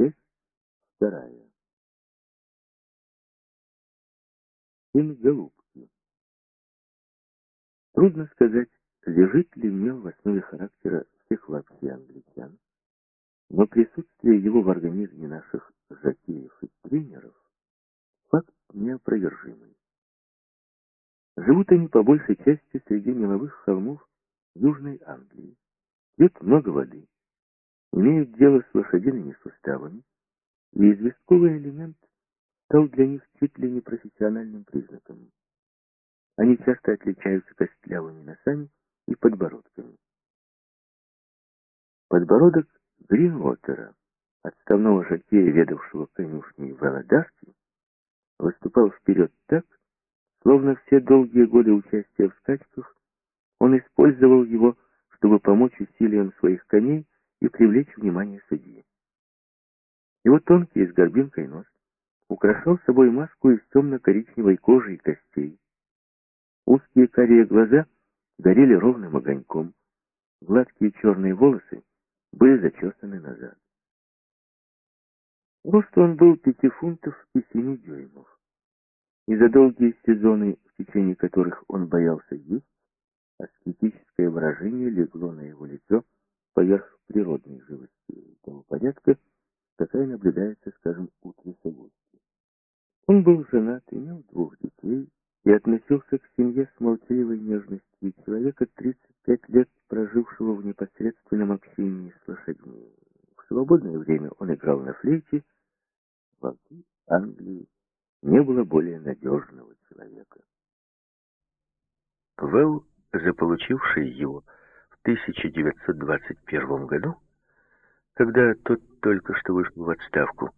Часть вторая. Сын голубки. Трудно сказать, лежит ли мел в основе характера всех вообще англичан, но присутствие его в организме наших жокеев и тренеров – факт неопровержимый. Живут они по большей части среди меловых холмов Южной Англии. Пьют много воды, имеют дело с лошадиными суставами, и известковый элемент стал для них чуть ли не профессиональным признаком. Они часто отличаются костлявыми носами и подбородками. Подбородок Гринвотера, отставного жокея, ведавшего конюшней Велодарти, выступал вперед так, словно все долгие годы участия в скачках он использовал его, чтобы помочь усилиям своих коней и привлечь внимание судьи. Его тонкий с горбинкой нос украшал собой маску из темно-коричневой кожи и костей. Узкие карие глаза горели ровным огоньком, гладкие черные волосы были зачесаны назад. Рост он был пяти фунтов и семи дюймов. И за долгие сезоны, в течение которых он боялся есть, аскетическое выражение легло на его лицо поверх природной живости того порядка, какая наблюдается, скажем, у трясогузки. Он был женат, имел двух детей и относился к семье с молчаливой нежностью человека 35 лет, прожившего в непосредственном общении с лошадьми. В свободное время он играл на флейте. В Англии не было более надежного человека. Вэлл, заполучивший его 1921 году, когда тот только что вышел в отставку,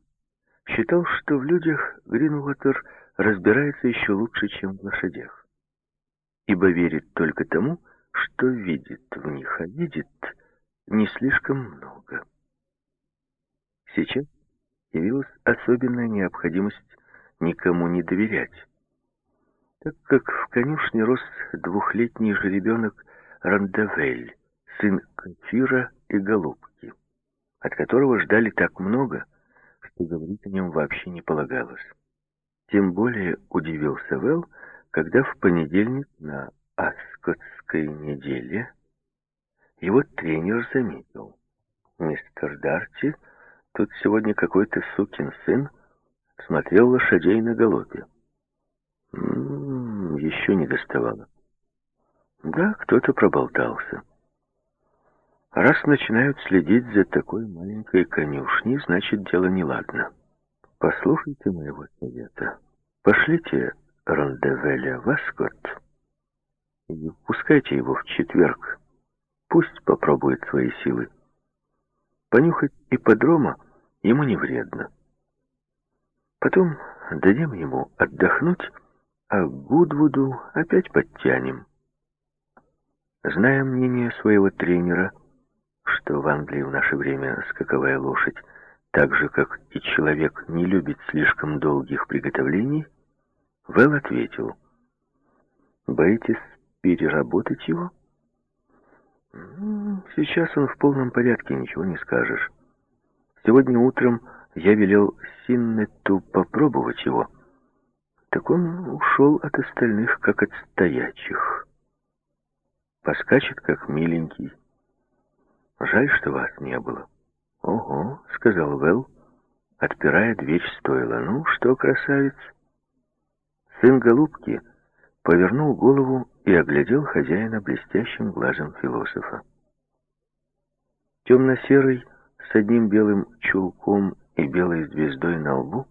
считал, что в людях Гринвотер разбирается еще лучше, чем в лошадях, ибо верит только тому, что видит в них, а видит не слишком много. Сейчас явилась особенная необходимость никому не доверять, так как в конюшне рос двухлетний жеребенок Рандавель, сын Кафира и Голубки, от которого ждали так много, что говорить о нем вообще не полагалось. Тем более удивился Вэл, когда в понедельник на Аскотской неделе его тренер заметил. «Мистер Дарти, тут сегодня какой-то сукин сын смотрел лошадей на галопе». «М -м, еще не доставало». «Да, кто-то проболтался». Раз начинают следить за такой маленькой конюшней, значит, дело неладно. Послушайте моего совета. Пошлите Рондевеля в Аскот и пускайте его в четверг. Пусть попробует свои силы. Понюхать ипподрома ему не вредно. Потом дадим ему отдохнуть, а Гудвуду опять подтянем. Зная мнение своего тренера, что в Англии в наше время скаковая лошадь, так же, как и человек, не любит слишком долгих приготовлений, Вэл ответил, «Боитесь переработать его?» «Сейчас он в полном порядке, ничего не скажешь. Сегодня утром я велел Синнету попробовать его. Так он ушел от остальных, как от стоячих. Поскачет, как миленький. Жаль, что вас не было. Ого, сказал Вэл, отпирая дверь стойла. Ну что, красавец? Сын голубки повернул голову и оглядел хозяина блестящим глазом философа. Темно-серый, с одним белым чулком и белой звездой на лбу,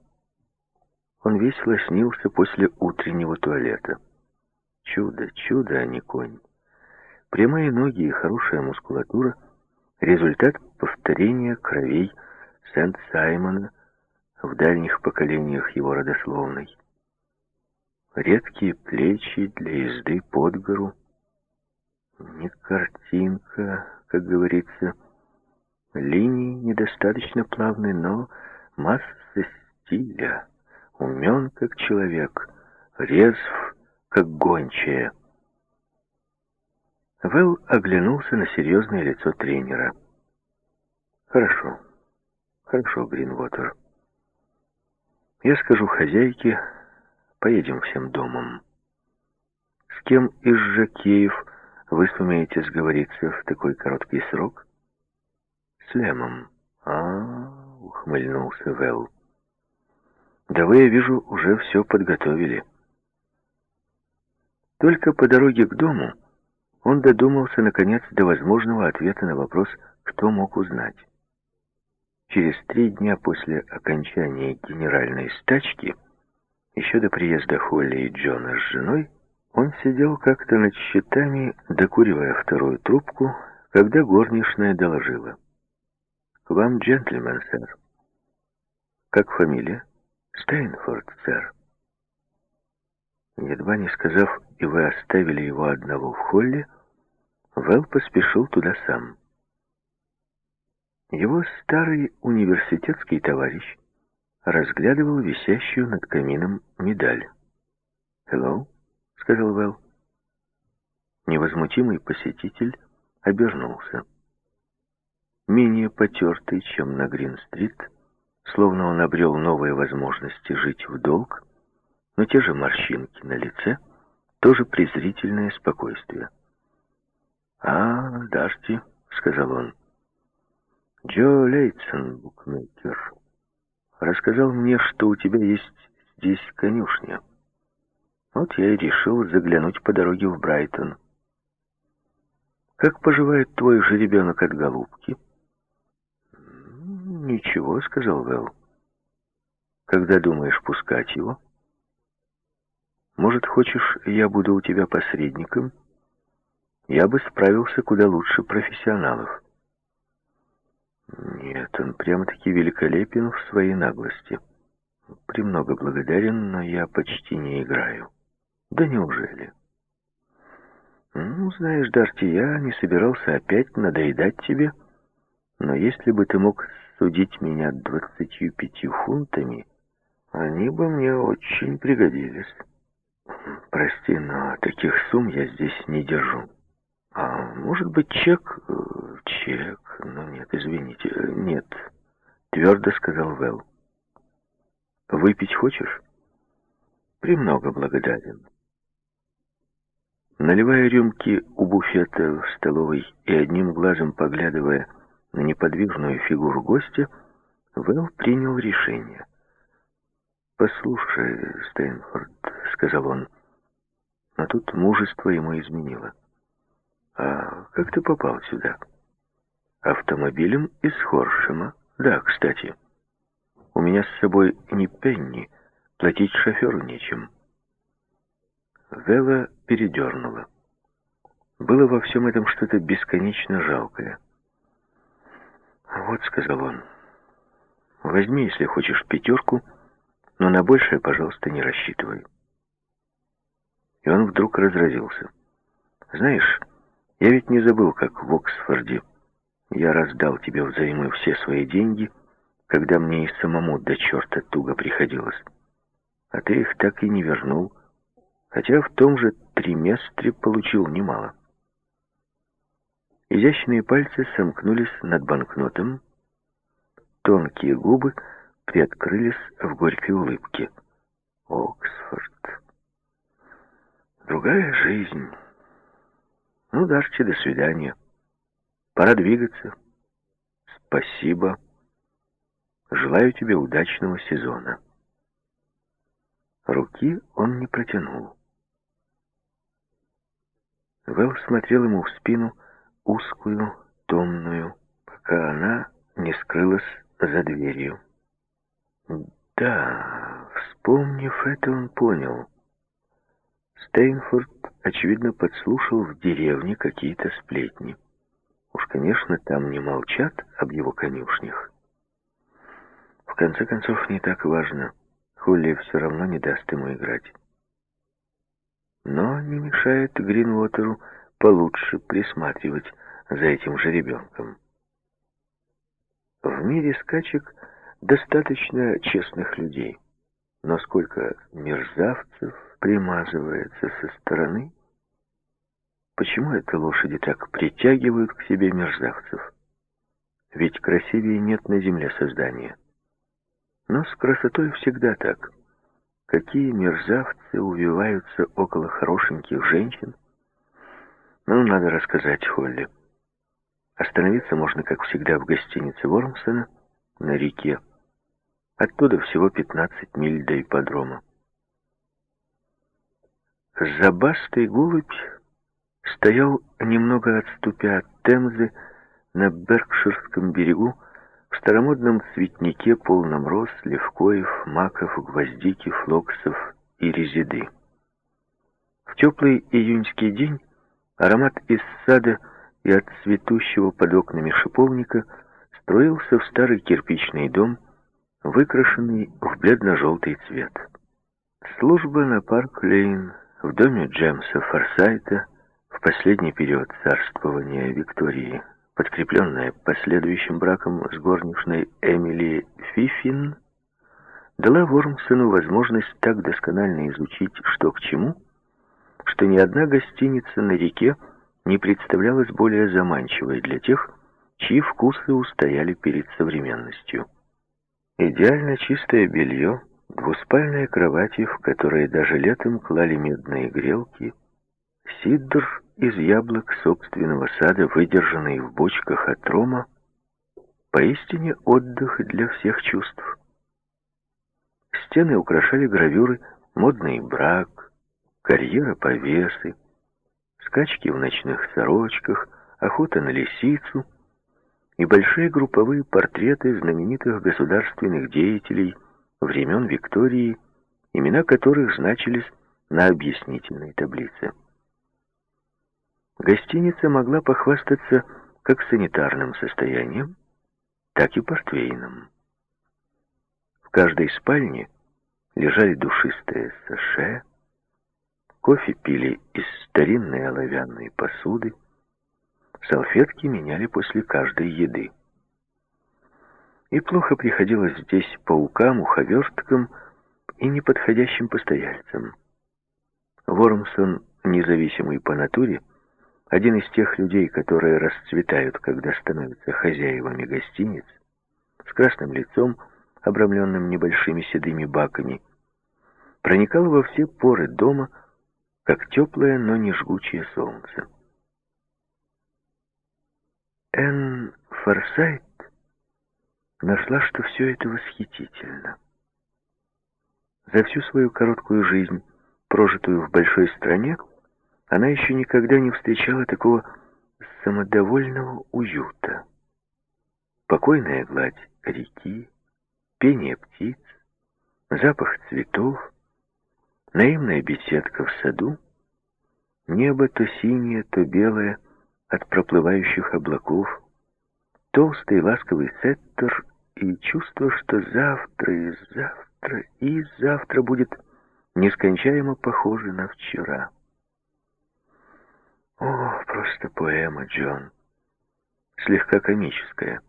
он весело снился после утреннего туалета. Чудо, чудо, а не конь. Прямые ноги и хорошая мускулатура — Результат повторения кровей Сент-Саймона в дальних поколениях его родословной. Редкие плечи для езды под гору. Не картинка, как говорится. Линии недостаточно плавны, но масса стиля. Умен, как человек, резв, как гончая. Вэл оглянулся на серьезное лицо тренера. «Хорошо, Хорошо, Гринвотер. Я скажу хозяйке, поедем всем домом. С кем из жакеев вы сумеете сговориться в такой короткий срок? С Лемом. А, ухмыльнулся Вэл. Да вы, я вижу, уже все подготовили. Только по дороге к дому он додумался, наконец, до возможного ответа на вопрос, кто мог узнать. Через три дня после окончания генеральной стачки, еще до приезда Холли и Джона с женой, он сидел как-то над счетами, докуривая вторую трубку, когда горничная доложила. «К вам джентльмен, сэр». «Как фамилия?» «Стейнфорд, сэр». Едва не сказав, и вы оставили его одного в холле, Вэл поспешил туда сам. Его старый университетский товарищ разглядывал висящую над камином медаль. «Hello?» — сказал Вэл. Невозмутимый посетитель обернулся. Менее потертый, чем на Грин-стрит, словно он обрел новые возможности жить в долг, но те же морщинки на лице, тоже презрительное спокойствие. «А, Дарти», — сказал он, — «Джо Лейтсон, букмекер, рассказал мне, что у тебя есть здесь конюшня. Вот я и решил заглянуть по дороге в Брайтон. Как поживает твой жеребенок от голубки?» «Ничего», — сказал Вэл. «Когда думаешь пускать его?» Может, хочешь, я буду у тебя посредником? Я бы справился куда лучше профессионалов. Нет, он прямо-таки великолепен в своей наглости. Премного благодарен, но я почти не играю. Да неужели? Ну, знаешь, Дарти, я не собирался опять надоедать тебе, но если бы ты мог судить меня двадцатью пятью фунтами, они бы мне очень пригодились. Прости, но таких сумм я здесь не держу. А может быть, чек? Э, чек. Ну нет, извините. Нет. Твердо сказал Вэл. Выпить хочешь? Премного благодарен. Наливая рюмки у буфета в столовой и одним глазом поглядывая на неподвижную фигуру гостя, Вэл принял решение. «Послушай, Стэнфорд», — сказал он, — а тут мужество ему изменило. «А как ты попал сюда?» «Автомобилем из Хоршема. Да, кстати. У меня с собой ни пенни, платить шоферу нечем». Вела передернула. Было во всем этом что-то бесконечно жалкое. «Вот», — сказал он, — «возьми, если хочешь, пятерку» но на большее, пожалуйста, не рассчитывай. И он вдруг разразился. Знаешь, я ведь не забыл, как в Оксфорде я раздал тебе взаймы все свои деньги, когда мне и самому до черта туго приходилось. А ты их так и не вернул, хотя в том же триместре получил немало. Изящные пальцы сомкнулись над банкнотом, тонкие губы — приоткрылись в горькой улыбке. Оксфорд. Другая жизнь. Ну, Дашчи, до свидания. Пора двигаться. Спасибо. Желаю тебе удачного сезона. Руки он не протянул. Вэл смотрел ему в спину, узкую, томную, пока она не скрылась за дверью. Да, вспомнив это, он понял. Стейнфорд, очевидно, подслушал в деревне какие-то сплетни. Уж, конечно, там не молчат об его конюшнях. В конце концов, не так важно. Холли все равно не даст ему играть. Но не мешает Гринвотеру получше присматривать за этим же ребенком. В мире скачек Достаточно честных людей. Но сколько мерзавцев примазывается со стороны? Почему это лошади так притягивают к себе мерзавцев? ведь красивее нет на земле создания. Но с красотой всегда так. Какие мерзавцы увиваются около хорошеньких женщин. Ну, надо рассказать Холли. Остановиться можно, как всегда, в гостинице Вормсона на реке. Оттуда всего 15 миль до ипподрома. Забастый голубь стоял немного отступя от Темзы на Беркширском берегу в старомодном цветнике, полном роз, левкоев, маков, гвоздики, флоксов и резиды. В теплый июньский день аромат из сада и от цветущего под окнами шиповника струился в старый кирпичный дом, выкрашенный в бледно-желтый цвет. Служба на Парк-Лейн в доме Джемса Форсайта в последний период царствования Виктории подкрепленная последующим браком с горничной Эмили Фифин, дала Вормсону возможность так досконально изучить, что к чему, что ни одна гостиница на реке не представлялась более заманчивой для тех, чьи вкусы устояли перед современностью. Идеально чистое белье, двуспальные кровати, в которые даже летом клали медные грелки, сидр из яблок собственного сада, выдержанный в бочках от рома, поистине отдых для всех чувств. Стены украшали гравюры «Модный брак», «Карьера повесы», скачки в ночных сорочках, охота на лисицу и большие групповые портреты знаменитых государственных деятелей времен Виктории, имена которых значились на объяснительной таблице. Гостиница могла похвастаться как санитарным состоянием, так и портвейном. В каждой спальне лежали душистые саше, кофе пили из старинной оловянной посуды, салфетки меняли после каждой еды. И плохо приходилось здесь паукам, уховерткам и неподходящим постояльцам. Вормсон, независимый по натуре, один из тех людей, которые расцветают, когда становятся хозяевами гостиниц, с красным лицом, обрамленным небольшими седыми баками, проникал во все поры дома, как теплое, но не жгучее солнце. Энн Форсайт нашла, что все это восхитительно. За всю свою короткую жизнь, прожитую в большой стране, она еще никогда не встречала такого самодовольного уюта. Покойная гладь реки, пение птиц, запах цветов, наивная беседка в саду, небо то синее, то белое от проплывающих облаков, толстый ласковый сеттер и чувство, что завтра и завтра и завтра будет нескончаемо похоже на вчера. О, просто поэма, Джон. Слегка комическая.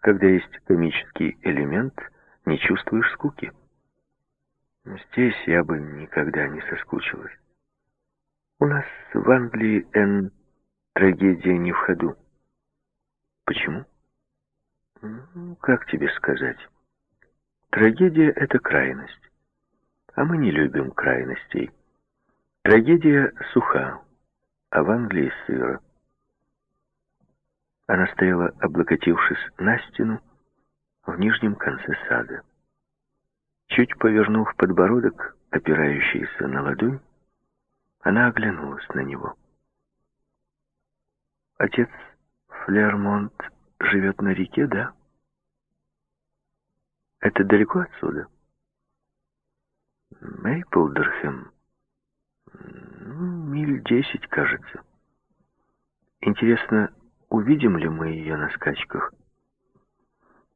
Когда есть комический элемент, не чувствуешь скуки. Здесь я бы никогда не соскучилась. У нас в Англии, Н, трагедия не в ходу. Почему? Ну, как тебе сказать? Трагедия — это крайность. А мы не любим крайностей. Трагедия суха, а в Англии сыро. Она стояла, облокотившись на стену, в нижнем конце сада. Чуть повернув подбородок, опирающийся на ладонь, она оглянулась на него. «Отец Флермонт живет на реке, да? Это далеко отсюда?» «Мейплдерхэм миль десять, кажется. Интересно, увидим ли мы ее на скачках?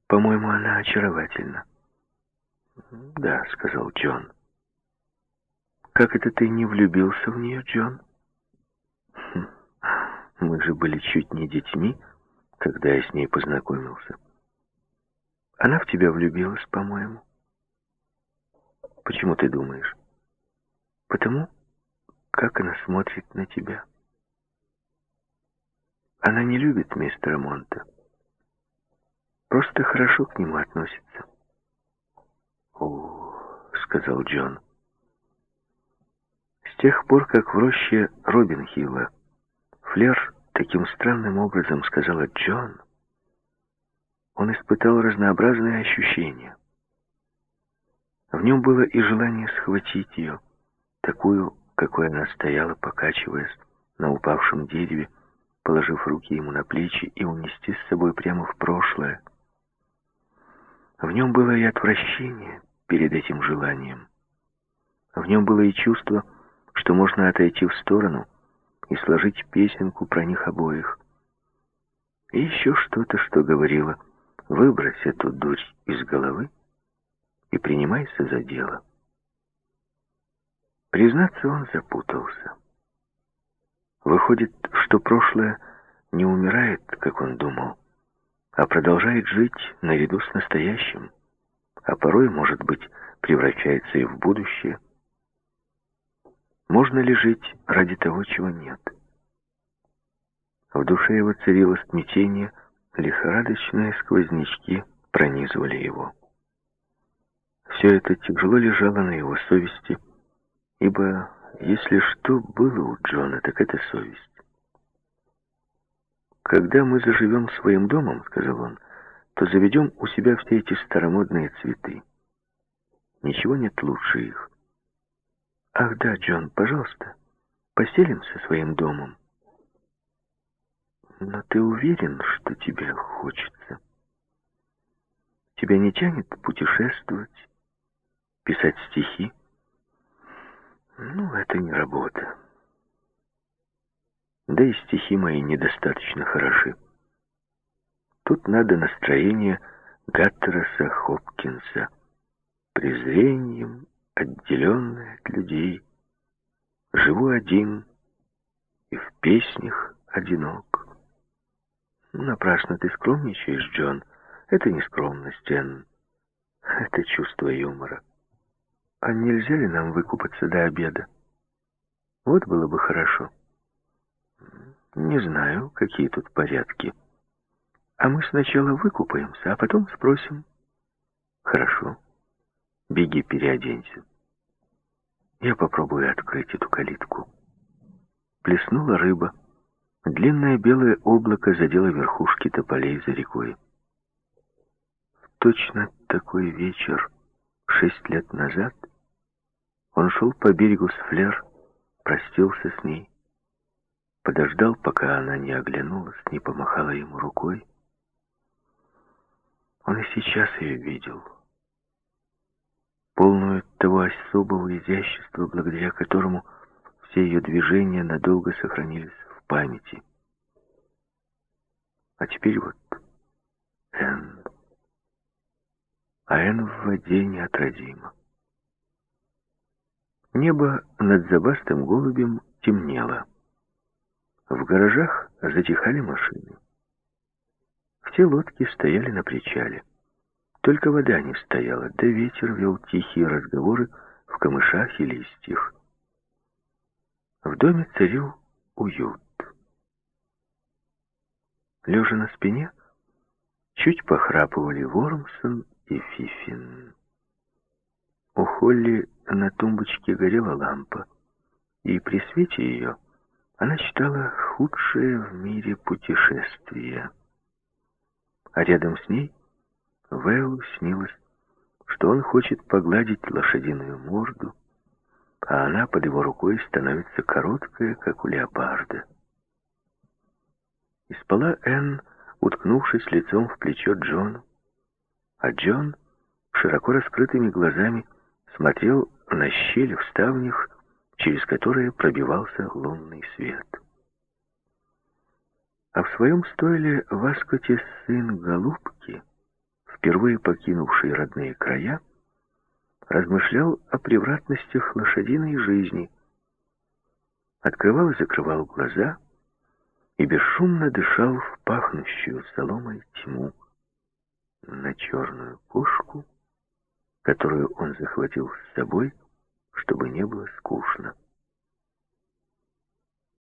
По-моему, она очаровательна. Да, сказал Джон. Как это ты не влюбился в нее, Джон? Мы же были чуть не детьми, когда я с ней познакомился. Она в тебя влюбилась, по-моему. Почему ты думаешь? Потому как она смотрит на тебя. Она не любит мистера Монта. просто хорошо к нему относится. «О», — сказал Джон. С тех пор, как в роще Робин Хилла Флер таким странным образом сказала Джон, он испытал разнообразные ощущения. В нем было и желание схватить ее, такую, какой она стояла, покачиваясь на упавшем дереве, положив руки ему на плечи и унести с собой прямо в прошлое. В нем было и отвращение перед этим желанием. В нем было и чувство, что можно отойти в сторону и сложить песенку про них обоих. И еще что-то, что говорило, выбрось эту дурь из головы и принимайся за дело. Признаться, он запутался. Выходит, что прошлое не умирает, как он думал, а продолжает жить наряду с настоящим, а порой, может быть, превращается и в будущее. Можно ли жить ради того, чего нет? В душе его царило смятение, лихорадочные сквознячки пронизывали его. Все это тяжело лежало на его совести, ибо если что было у Джона, так это совесть. «Когда мы заживем своим домом, — сказал он, — то заведем у себя все эти старомодные цветы. Ничего нет лучше их. Ах да, Джон, пожалуйста, поселимся своим домом. Но ты уверен, что тебе хочется? Тебя не тянет путешествовать, писать стихи? Ну, это не работа. Да и стихи мои недостаточно хороши. Тут надо настроение Гаттераса Хопкинса. Презрением, отделенный от людей. Живу один и в песнях одинок. Напрасно ты скромничаешь, Джон. Это не скромность, Энн. Это чувство юмора. А нельзя ли нам выкупаться до обеда? Вот было бы хорошо. Не знаю, какие тут порядки. А мы сначала выкупаемся, а потом спросим. Хорошо. Беги, переоденься. Я попробую открыть эту калитку. Плеснула рыба. Длинное белое облако задело верхушки тополей за рекой. точно такой вечер шесть лет назад он шел по берегу с Флер, простился с ней, подождал, пока она не оглянулась, не помахала ему рукой. Он и сейчас ее видел, полную того особого изящества, благодаря которому все ее движения надолго сохранились в памяти. А теперь вот Энн. А Энн в воде неотразима. Небо над забастым голубем темнело. В гаражах затихали машины. Все лодки стояли на причале. Только вода не стояла, да ветер вел тихие разговоры в камышах и листьях. В доме царил уют. Лежа на спине, чуть похрапывали Вормсон и Фифин. У Холли на тумбочке горела лампа, и при свете ее она читала худшее в мире путешествие. А рядом с ней Вэлу снилось, что он хочет погладить лошадиную морду, а она под его рукой становится короткая, как у леопарда. И спала Энн, уткнувшись лицом в плечо Джону, а Джон широко раскрытыми глазами смотрел на щель в ставнях, через которые пробивался лунный свет. А в своем стойле в Аскоте сын Голубки, впервые покинувший родные края, размышлял о превратностях лошадиной жизни, открывал и закрывал глаза и бесшумно дышал в пахнущую соломой тьму на черную кошку, которую он захватил с собой, чтобы не было скучно.